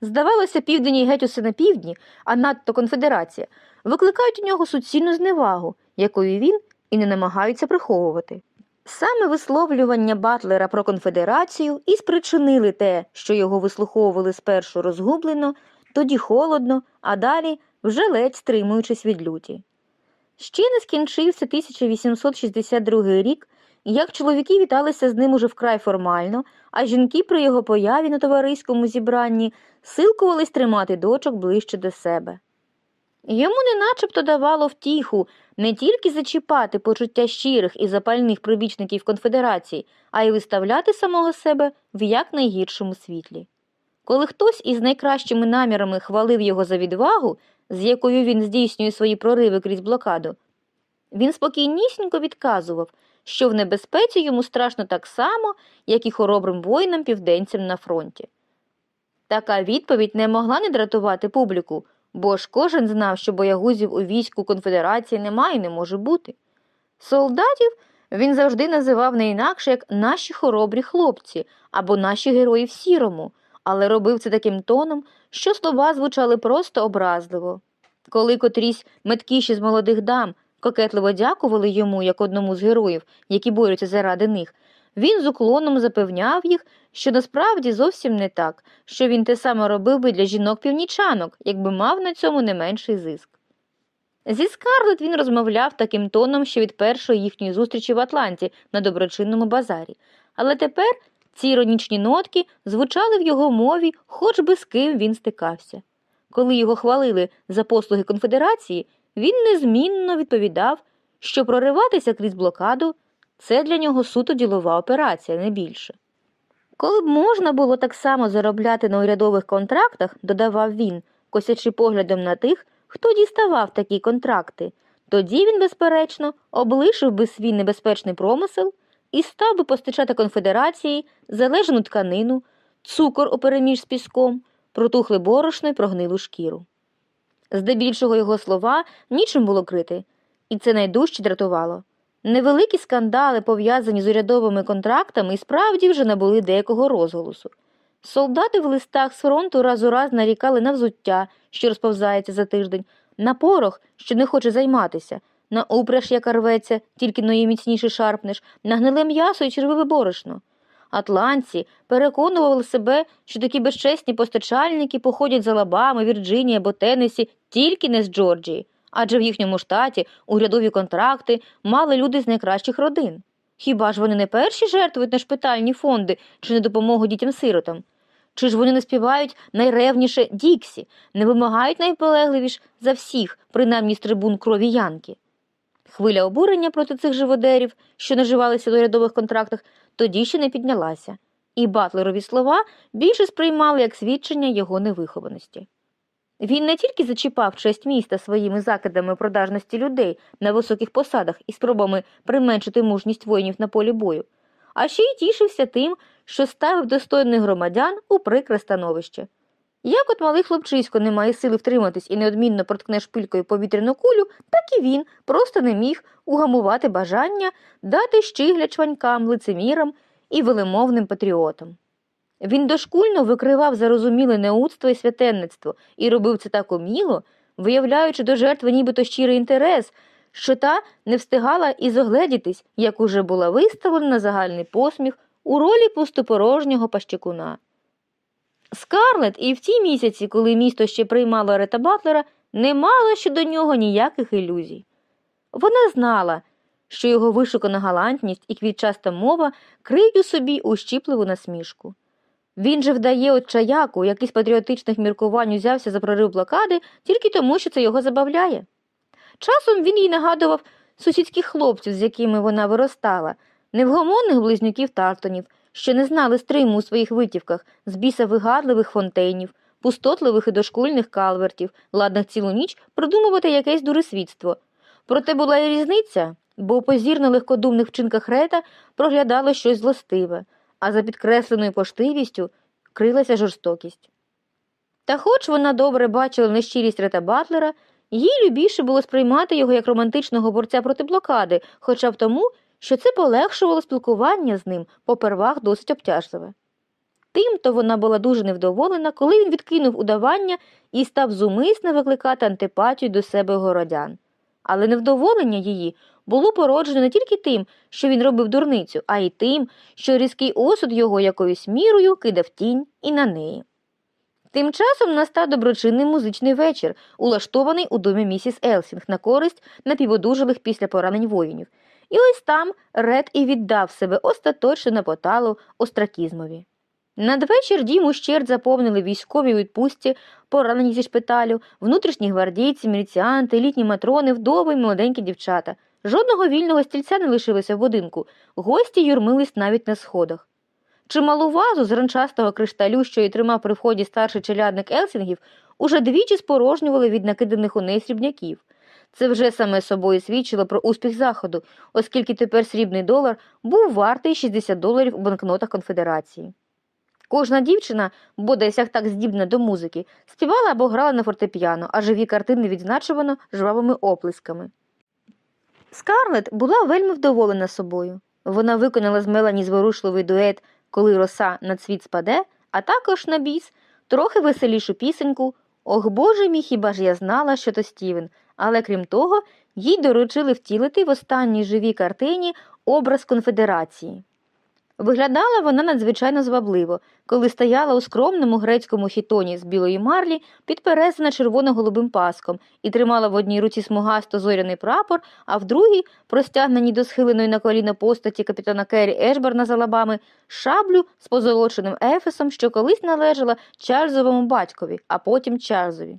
Здавалося, південь і геть усе на півдні, а надто конфедерація, викликають у нього суцільну зневагу, якою він і не намагаються приховувати. Саме висловлювання Батлера про конфедерацію і спричинили те, що його вислуховували спершу розгублено, тоді холодно, а далі вже ледь стримуючись від люті. Ще не скінчився 1862 рік, як чоловіки віталися з ним уже вкрай формально, а жінки при його появі на товариському зібранні силкувались тримати дочок ближче до себе. Йому не начебто давало втіху не тільки зачіпати почуття щирих і запальних прибічників конфедерації, а й виставляти самого себе в якнайгіршому світлі. Коли хтось із найкращими намірами хвалив його за відвагу, з якою він здійснює свої прориви крізь блокаду, він спокійнісінько відказував, що в небезпеці йому страшно так само, як і хоробрим воїнам південцям на фронті. Така відповідь не могла не дратувати публіку, бо ж кожен знав, що боягузів у війську конфедерації немає і не може бути. Солдатів він завжди називав не інакше як наші хоробрі хлопці або наші герої в сірому, але робив це таким тоном, що слова звучали просто образливо. Коли котрісь меткіші з молодих дам кокетливо дякували йому як одному з героїв, які борються заради них, він з уклоном запевняв їх, що насправді зовсім не так, що він те саме робив би для жінок-північанок, якби мав на цьому не менший зиск. Зі Скарлет він розмовляв таким тоном ще від першої їхньої зустрічі в Атланті на доброчинному базарі, але тепер ці іронічні нотки звучали в його мові, хоч би з ким він стикався. Коли його хвалили за послуги конфедерації, він незмінно відповідав, що прориватися крізь блокаду це для нього суто ділова операція, не більше. Коли б можна було так само заробляти на урядових контрактах, додавав він, косячи поглядом на тих, хто діставав такі контракти, тоді він, безперечно, облишив би свій небезпечний промисел і став би постачати конфедерації залежну тканину, цукор упереміж з піском, протухле борошно й прогнилу шкіру. Здебільшого його слова нічим було крити, і це найдужче дратувало. Невеликі скандали, пов'язані з урядовими контрактами, і справді вже набули деякого розголосу. Солдати в листах з фронту раз у раз нарікали на взуття, що розповзається за тиждень, на порох, що не хоче займатися, на упряж, яка рветься, тільки її міцніше шарпнеш, на гниле м'ясо і червиве борошно. Атланці переконували себе, що такі безчесні постачальники походять з Алабами, Вірджинії або Теннесі тільки не з Джорджії, адже в їхньому штаті урядові контракти мали люди з найкращих родин. Хіба ж вони не перші жертвують на шпитальні фонди чи на допомогу дітям-сиротам? Чи ж вони не співають найревніше Діксі, не вимагають найполегливіш за всіх, принаймні з трибун крові Янки? Хвиля обурення проти цих живодерів, що наживалися до рядових контрактах, тоді ще не піднялася, і батлерові слова більше сприймали як свідчення його невихованості. Він не тільки зачіпав честь міста своїми закидами продажності людей на високих посадах і спробами применшити мужність воїнів на полі бою, а ще й тішився тим, що ставив достойних громадян у прикре становище. Як от малий хлопчисько не має сили втриматись і неодмінно проткне шпилькою повітряну кулю, так і він просто не міг угамувати бажання дати щигля чванькам, лицемірам і велемовним патріотам. Він дошкульно викривав зарозуміле неудство і святенництво і робив це так уміло, виявляючи до жертви нібито щирий інтерес, що та не встигала і зогледітись, як уже була виставлена на загальний посміх у ролі пустопорожнього пащекуна. Скарлет і в ті місяці, коли місто ще приймало Рета Батлера, не мала щодо нього ніяких ілюзій. Вона знала, що його вишукана галантність і квітчаста мова криють у собі ущіпливу насмішку. Він же вдає от чаяку, який з патріотичних міркувань узявся за прорив блокади тільки тому, що це його забавляє. Часом він їй нагадував сусідських хлопців, з якими вона виростала, невгомонних близнюків Тартонів, що не знали стриму у своїх витівках, з біса вигадливих фонтейнів, пустотливих і дошкульних калвертів, ладних цілу ніч продумувати якесь дурисвітство. Проте була і різниця, бо у позірно легкодумних вчинках Рета проглядало щось злостиве, а за підкресленою поштивістю крилася жорстокість. Та хоч вона добре бачила нещирість Рета Батлера, їй любіше було сприймати його як романтичного борця проти блокади, хоча б тому, що це полегшувало спілкування з ним попервах досить обтяжливе. Тимто вона була дуже невдоволена, коли він відкинув удавання і став зумисне викликати антипатію до себе городян. Але невдоволення її було породжено не тільки тим, що він робив дурницю, а й тим, що різкий осуд його якоюсь мірою кидав тінь і на неї. Тим часом настав доброчинний музичний вечір, улаштований у домі місіс Елсінг на користь напіводужалих після поранень воїнів. І ось там Рет і віддав себе остаточно на поталу остракізмові. Надвечір дім ущерть заповнили військові відпустці, поранені зі шпиталю, внутрішні гвардійці, міліціанти, літні матрони, вдови й молоденькі дівчата. Жодного вільного стільця не лишилося в будинку, гості юрмились навіть на сходах. Чималу вазу з ранчастого кришталю, що й тримав при вході старший челядник Елсінгів, уже двічі спорожнювали від накиданих у неї срібняків. Це вже саме собою свідчило про успіх заходу, оскільки тепер срібний долар був вартий 60 доларів у банкнотах конфедерації. Кожна дівчина, бодай сяк так здібна до музики, співала або грала на фортепіано, а живі картини відзначувано жвавими оплесками. Скарлет була вельми вдоволена собою. Вона виконала з Мелані зворушливий дует Коли роса на цвіт спаде, а також на біс, трохи веселішу пісеньку Ох Боже мій, хіба ж я знала, що то Стівен, але крім того, їй доручили втілити в останній живій картині образ конфедерації. Виглядала вона надзвичайно звабливо, коли стояла у скромному грецькому хітоні з білої марлі, підперезана червоно-голубим паском, і тримала в одній руці смугасто зоряний прапор, а в другій, простягненій до схиленої на коліно постаті капітана Керрі Ешберна з Алабами, шаблю з позолоченим ефесом, що колись належала Чарльзовому батькові, а потім Чарльзові.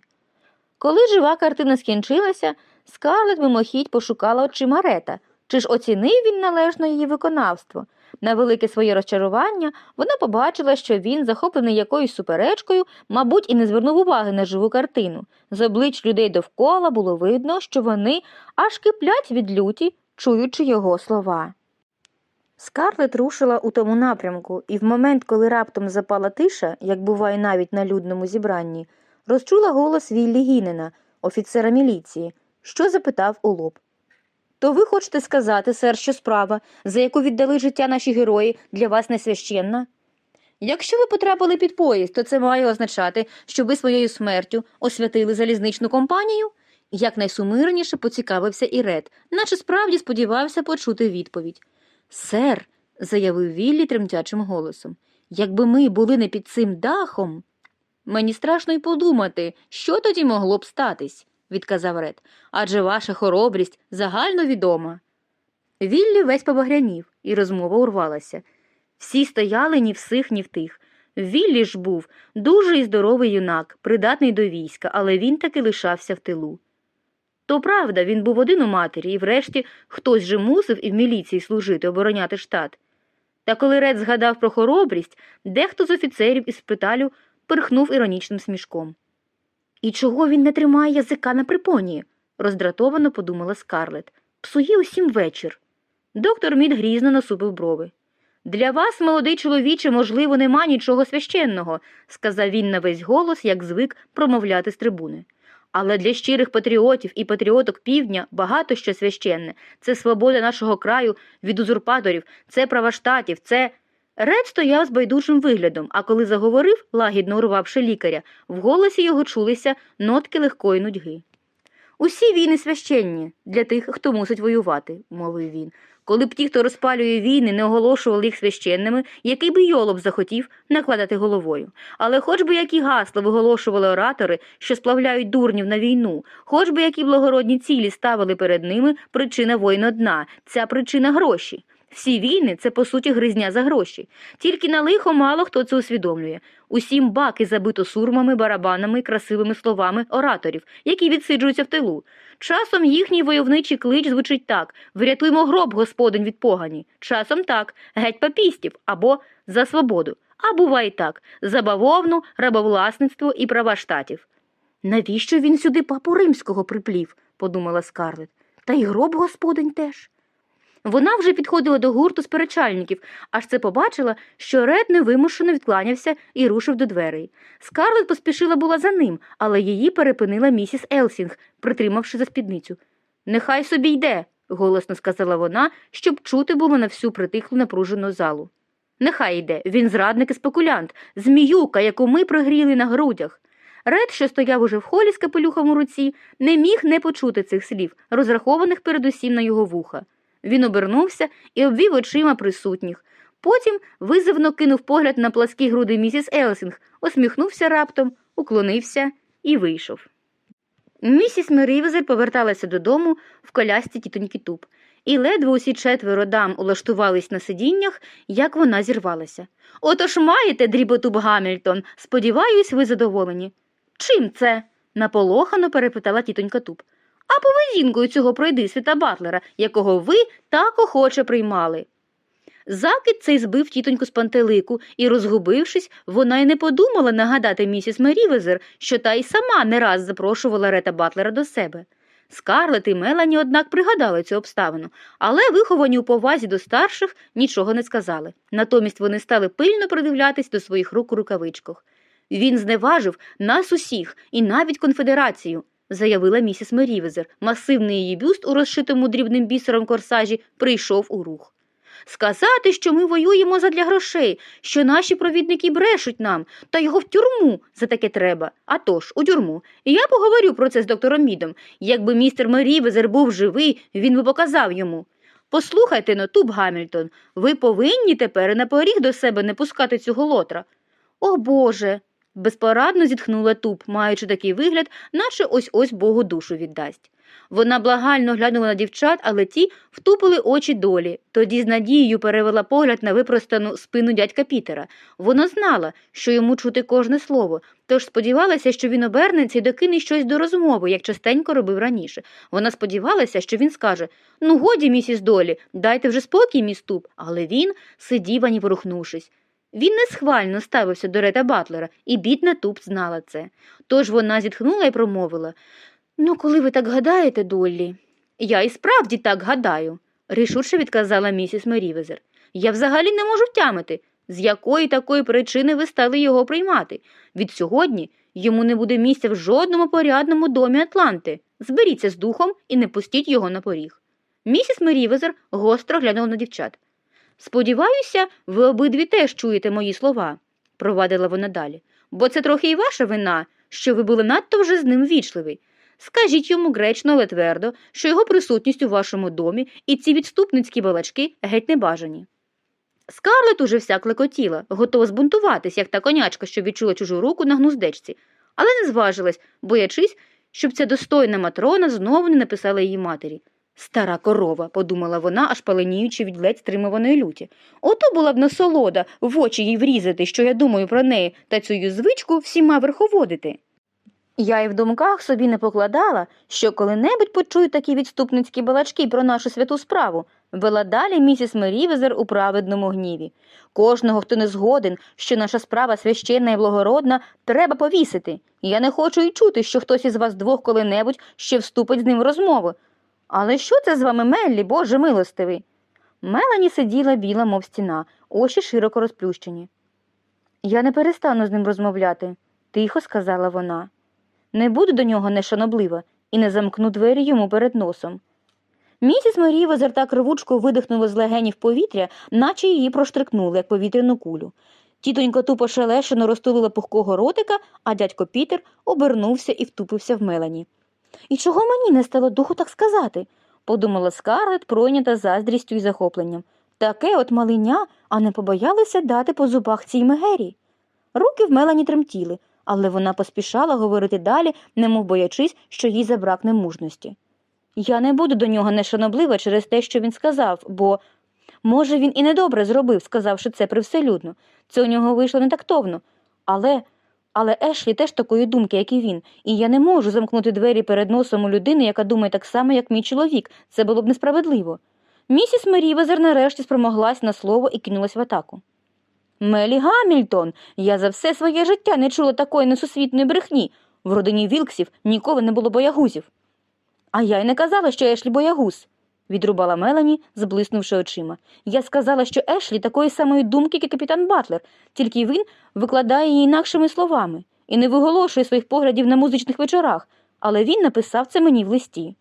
Коли жива картина скінчилася, Скарлет мимохідь пошукала очима Рета, чи ж оцінив він належно її виконавство. На велике своє розчарування вона побачила, що він, захоплений якоюсь суперечкою, мабуть, і не звернув уваги на живу картину. З облич людей довкола було видно, що вони аж киплять від люті, чуючи його слова. Скарлет рушила у тому напрямку, і в момент, коли раптом запала тиша, як буває навіть на людному зібранні, розчула голос Віллі Гінена, офіцера міліції, що запитав у лоб. То ви хочете сказати, сер, що справа, за яку віддали життя наші герої, для вас не священна? Якщо ви потрапили під поїзд, то це має означати, що ви своєю смертю освятили залізничну компанію? Якнайсумирніше поцікавився і Ред, наче справді сподівався почути відповідь. Сер, заявив Віллі тремтячим голосом, якби ми були не під цим дахом. Мені страшно й подумати, що тоді могло б статись, відказав Ред, адже ваша хоробрість загально відома. Віллі весь побагрянів, і розмова урвалася. Всі стояли ні в сих, ні в тих. Віллі ж був дуже і здоровий юнак, придатний до війська, але він таки лишався в тилу. То правда, він був один у матері, і врешті хтось же мусив і в міліції служити, обороняти штат. Та коли Ред згадав про хоробрість, дехто з офіцерів із шпиталю пирхнув іронічним смішком. І чого він не тримає язика на припоні? роздратовано подумала Скарлет. Псує усім вечір. Доктор Мід грізно насупив брови. Для вас, молодий чоловіче, можливо, нема нічого священного, сказав він на весь голос, як звик промовляти з трибуни. Але для щирих патріотів і патріоток півдня багато що священне. Це свобода нашого краю від узурпаторів, це права штатів, це. Ред стояв з байдужим виглядом, а коли заговорив, лагідно урвавши лікаря, в голосі його чулися нотки легкої нудьги. Усі війни священні для тих, хто мусить воювати, мовив він. Коли б ті, хто розпалює війни, не оголошували їх священними, який би йолоб захотів накладати головою. Але хоч би які гасла виголошували оратори, що сплавляють дурнів на війну, хоч би які благородні цілі ставили перед ними, причина воїн одна, ця причина гроші. Всі війни це по суті гризня за гроші. Тільки на лихо мало хто це усвідомлює. Усім баки забито сурмами, барабанами, красивими словами ораторів, які відсиджуються в тилу. Часом їхній войовничий клич звучить так Врятуймо гроб, господинь від погані. Часом так, геть папістів або за свободу. А буває так за бавовну, рабовласництво і права штатів. Навіщо він сюди папу римського приплів? подумала Скарлет. Та й гроб господинь теж. Вона вже підходила до гурту сперечальників, аж це побачила, що Ретт невимушено відкланявся і рушив до дверей. Скарлет поспішила була за ним, але її перепинила місіс Елсінг, притримавши за спідницю. Нехай собі йде, голосно сказала вона, щоб чути було на всю притихлу напружену залу. Нехай йде, він зрадник і спекулянт, зміюка, яку ми прогріли на грудях. Ретт, що стояв уже в холі з капелюхом у руці, не міг не почути цих слів, розрахованих передусім на його вуха. Він обернувся і обвів очима присутніх. Потім визивно кинув погляд на пласкі груди місіс Елсінг, усміхнувся раптом, уклонився і вийшов. Місіс Мерівезер поверталася додому в колясці тітоньки Туп, і ледве усі четверо дам улаштувались на сидіннях, як вона зірвалася. Отож маєте, дріботуб Гамільтон, сподіваюсь, ви задоволені. Чим це? наполохано перепитала тітонька Туб а поведінкою цього пройди світа Батлера, якого ви так охоче приймали. Закид цей збив тітоньку з пантелику, і, розгубившись, вона й не подумала нагадати місіс Мерівезер, що та й сама не раз запрошувала Рета Батлера до себе. Скарлет і Мелані, однак, пригадали цю обставину, але, виховані у повазі до старших, нічого не сказали. Натомість вони стали пильно придивлятись до своїх рук у рукавичках. Він зневажив нас усіх і навіть конфедерацію заявила місіс Мерівезер. Масивний її бюст у розшитому дрібним бісером корсажі прийшов у рух. Сказати, що ми воюємо задля грошей, що наші провідники брешуть нам, та його в тюрму за таке треба. А тож, у тюрму. І я поговорю про це з доктором Мідом. Якби містер Мерівезер був живий, він би показав йому. Послухайте но, Туб Гамільтон, ви повинні тепер на поріг до себе не пускати цього лотра. О Боже. Безпорадно зітхнула туп, маючи такий вигляд, наче ось ось Богу душу віддасть. Вона благально глянула на дівчат, але ті втупили очі долі. Тоді з надією перевела погляд на випростану спину дядька Пітера. Вона знала, що йому чути кожне слово, тож сподівалася, що він обернеться і докине щось до розмови, як частенько робив раніше. Вона сподівалася, що він скаже Ну, годі, місіс Долі, дайте вже спокій, мій ступ. Але він сидів, ані ворухнувшись. Він несхвально ставився до Рета Батлера, і бідна туп знала це. Тож вона зітхнула і промовила Ну, коли ви так гадаєте, Доллі? Я і справді так гадаю, рішуче відказала місіс Мерівезер. Я взагалі не можу втямити, з якої такої причини ви стали його приймати. Від сьогодні йому не буде місця в жодному порядному домі Атланти. Зберіться з духом і не пустіть його на поріг. Місіс Мерівезер гостро глянула на дівчат. Сподіваюся, ви обидві теж чуєте мої слова, провадила вона далі, бо це трохи і ваша вина, що ви були надто вже з ним вічливий. Скажіть йому гречно, але твердо, що його присутність у вашому домі і ці відступницькі балачки геть не бажані. Скарлет уже вся клекотіла, готова збунтуватись, як та конячка, що відчула чужу руку на гнуздечці, але не зважилась, боячись, щоб ця достойна матрона знову не написала її матері. Стара корова, подумала вона, аж паленіючи від ледь стримуваної люті. Ото була б насолода в очі їй врізати, що я думаю про неї, та цю звичку всіма верховодити. Я й в думках собі не покладала, що коли-небудь почую такі відступницькі балачки про нашу святу справу, вела далі місіс Мерівезер у праведному гніві. Кожного, хто не згоден, що наша справа священна і благородна, треба повісити. Я не хочу й чути, що хтось із вас двох коли-небудь ще вступить з ним в розмову. Але що це з вами, Меллі, Боже милостивий? Мелані сиділа біла, мов стіна, очі широко розплющені. Я не перестану з ним розмовляти, тихо сказала вона. Не буду до нього нешаноблива і не замкну двері йому перед носом. Місіс Марія так рвучко видихнула з легенів повітря, наче її проштрикнули, як повітряну кулю. Тітонька тупо шелешено розтулила пухкого ротика, а дядько Пітер обернувся і втупився в Мелані. І чого мені не стало духу так сказати? подумала Скарлет, пройнята заздрістю і захопленням. Таке от малиня, а не побоялася дати по зубах цій мегері. Руки в Мелані тремтіли, але вона поспішала говорити далі, немов боячись, що їй забракне мужності. Я не буду до нього нешаноблива через те, що він сказав, бо, може, він і недобре зробив, сказавши це привселюдно. Це у нього вийшло не тактовно. Але але Ешлі теж такої думки, як і він, і я не можу замкнути двері перед носом у людини, яка думає так само, як мій чоловік. Це було б несправедливо. Місіс Мерівезер нарешті спромоглась на слово і кинулась в атаку. Мелі Гамільтон, я за все своє життя не чула такої несусвітної брехні. В родині Вілксів ніколи не було боягузів. А я й не казала, що Ешлі боягуз, відрубала Мелані, зблиснувши очима. Я сказала, що Ешлі такої самої думки, як і капітан Батлер, тільки він викладає її інакшими словами і не виголошує своїх поглядів на музичних вечорах, але він написав це мені в листі.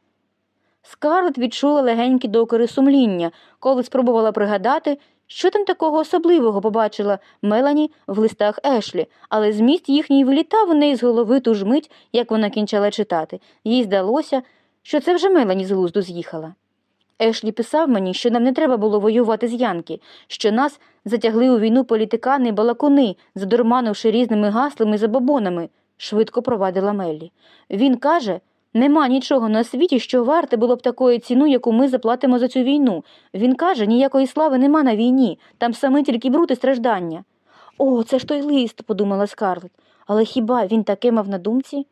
Скарлет відчула легенькі докори сумління, коли спробувала пригадати, що там такого особливого побачила Мелані в листах Ешлі, але зміст їхній вилітав у неї з голови ту ж мить, як вона кінчала читати. Їй здалося, що це вже Мелані з глузду з'їхала. Ешлі писав мені, що нам не треба було воювати з Янки, що нас затягли у війну політикани й балакуни, задурманивши різними гаслами і забобонами, швидко провадила Меллі. Він каже, нема нічого на світі, що варте було б такої ціну, яку ми заплатимо за цю війну. Він каже, ніякої слави нема на війні, там саме тільки бруд і страждання. О, це ж той лист, подумала Скарлет. Але хіба він таке мав на думці?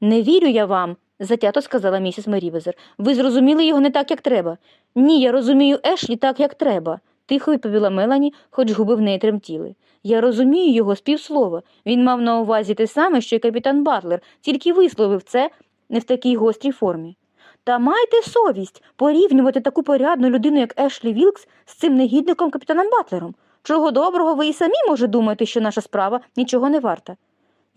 Не вірю я вам, затято сказала місіс Мерівезер. Ви зрозуміли його не так, як треба. Ні, я розумію Ешлі так, як треба, тихо відповіла Мелані, хоч губи в неї тремтіли. Я розумію його з півслова. Він мав на увазі те саме, що й капітан Батлер, тільки висловив це не в такій гострій формі. Та майте совість порівнювати таку порядну людину, як Ешлі Вілкс, з цим негідником капітаном Батлером. Чого доброго, ви і самі може думаєте, що наша справа нічого не варта.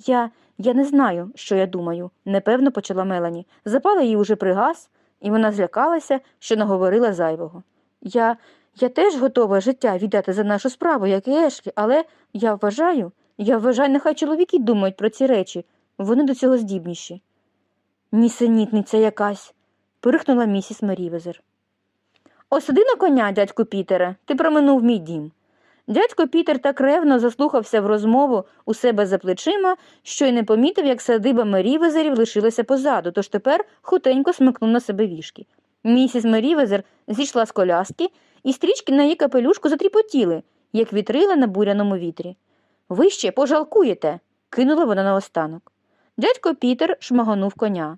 Я я не знаю, що я думаю, непевно почала Мелані. Запала їй уже пригас, і вона злякалася, що наговорила зайвого. Я я теж готова життя віддати за нашу справу, як і Ешлі, але я вважаю, я вважаю, нехай чоловіки думають про ці речі, вони до цього здібніші. Нісенітниця якась, пирхнула місіс Мерівезер. Осади на коня, дядьку Пітере, ти проминув мій дім. Дядько Пітер так ревно заслухався в розмову у себе за плечима, що й не помітив, як садиба Мерівезерів лишилася позаду, тож тепер хутенько смикнув на себе вішки. Місіс Мерівезер зійшла з коляски, і стрічки на її капелюшку затріпотіли, як вітрила на буряному вітрі. Ви ще пожалкуєте, кинула вона наостанок. Дядько Пітер шмагонув коня.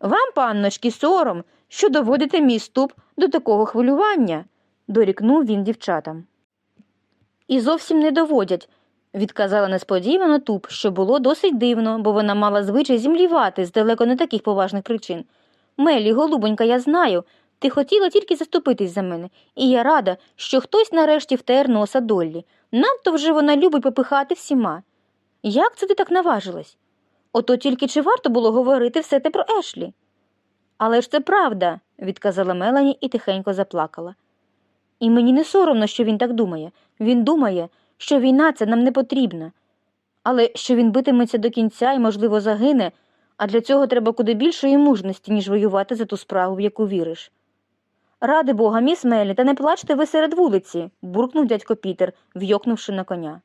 Вам, панночки, сором, що доводите мій ступ до такого хвилювання, дорікнув він дівчатам. І зовсім не доводять, відказала несподівано туп, що було досить дивно, бо вона мала звичай зімлівати з далеко не таких поважних причин. Мелі, голубонька, я знаю, ти хотіла тільки заступитись за мене, і я рада, що хтось нарешті втер носа Доллі. Надто вже вона любить попихати всіма. Як це ти так наважилась? Ото тільки чи варто було говорити все те про Ешлі? Але ж це правда, відказала Мелані і тихенько заплакала. І мені не соромно, що він так думає. Він думає, що війна це нам не потрібна, але що він битиметься до кінця і, можливо, загине, а для цього треба куди більшої мужності, ніж воювати за ту справу, в яку віриш. Ради Бога, міс Мелі, та не плачте ви серед вулиці, буркнув дядько Пітер, вйокнувши на коня.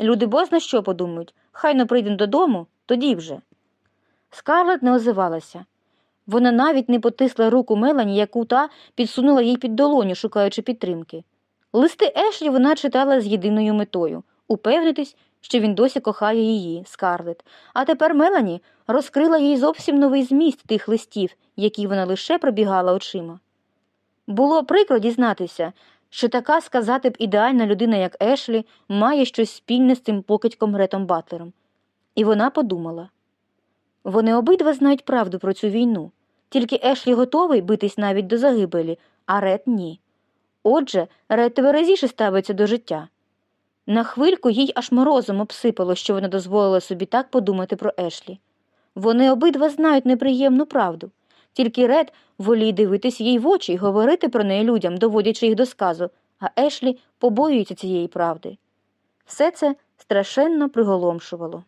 Люди бозна що подумають, хай но прийдемо додому, тоді вже. Скарлет не озивалася. Вона навіть не потисла руку Мелані, яку та підсунула їй під долоню, шукаючи підтримки. Листи Ешлі вона читала з єдиною метою упевнитись, що він досі кохає її, Скарлет. А тепер Мелані розкрила їй зовсім новий зміст тих листів, які вона лише пробігала очима. Було прикро дізнатися, що така сказати б ідеальна людина, як Ешлі, має щось спільне з цим покидьком Гретом Батлером. І вона подумала вони обидва знають правду про цю війну, тільки Ешлі готовий битись навіть до загибелі, а Рет ні. Отже, Рет тверезіше ставиться до життя. На хвильку їй аж морозом обсипало, що вона дозволила собі так подумати про Ешлі. Вони обидва знають неприємну правду, тільки Ред воліє дивитись їй в очі і говорити про неї людям, доводячи їх до сказу, а Ешлі побоюється цієї правди. Все це страшенно приголомшувало.